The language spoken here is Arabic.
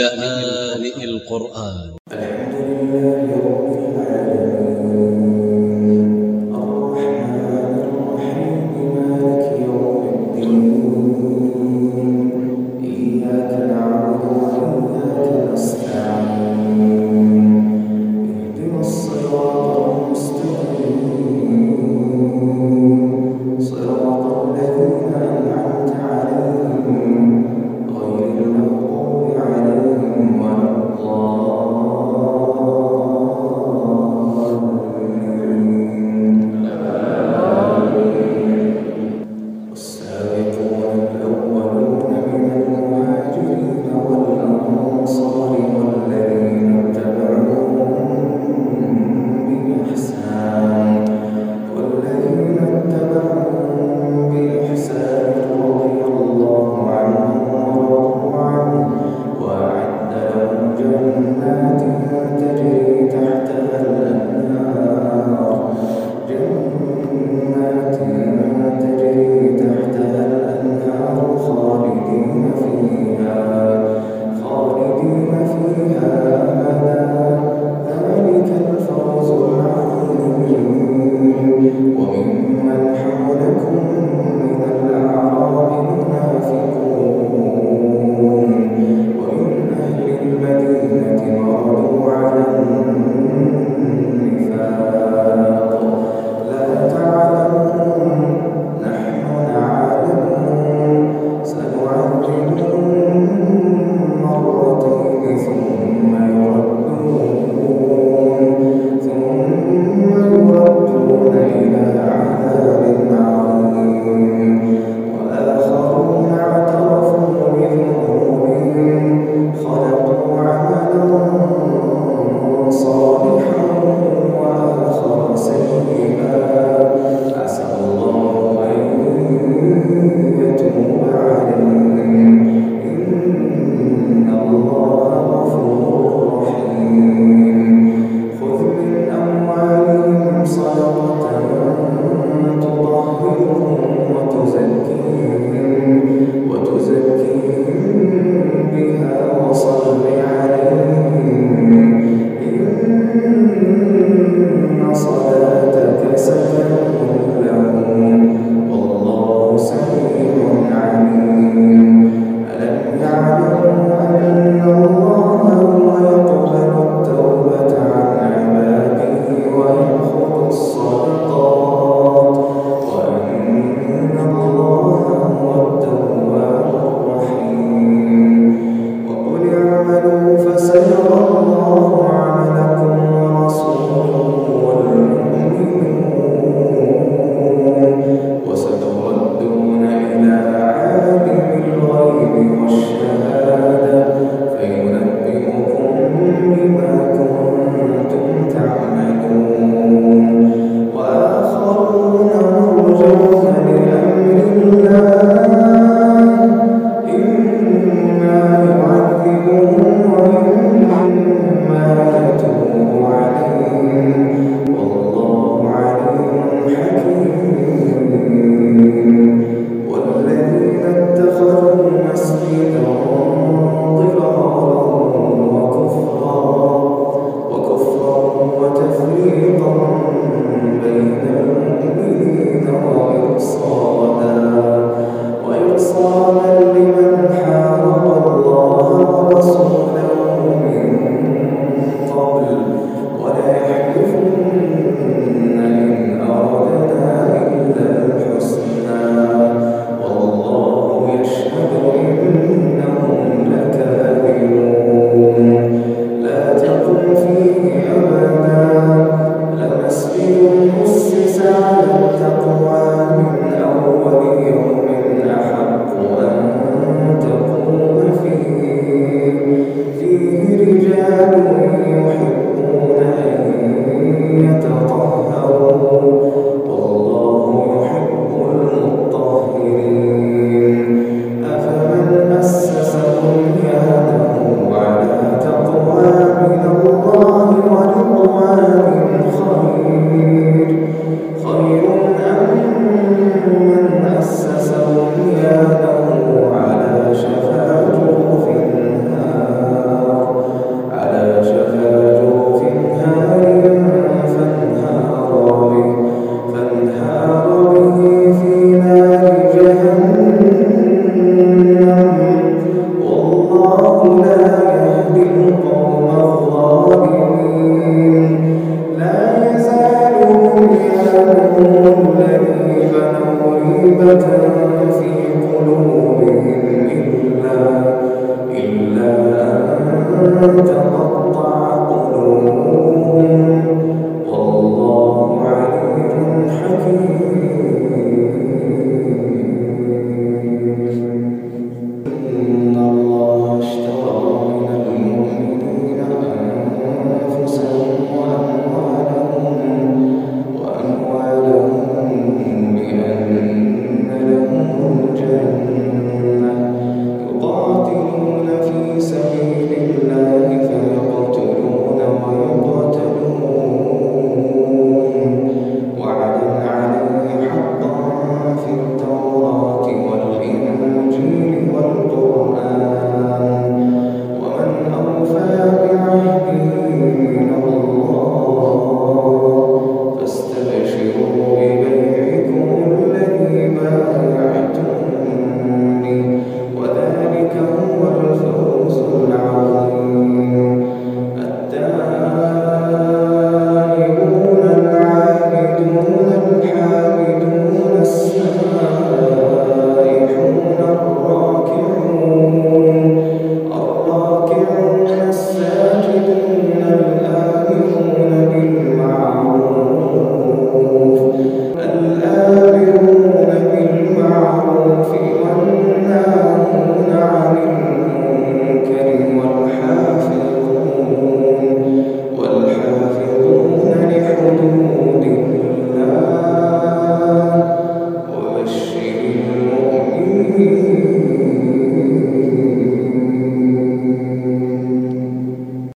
لآن القرآن. Amen. الله لا.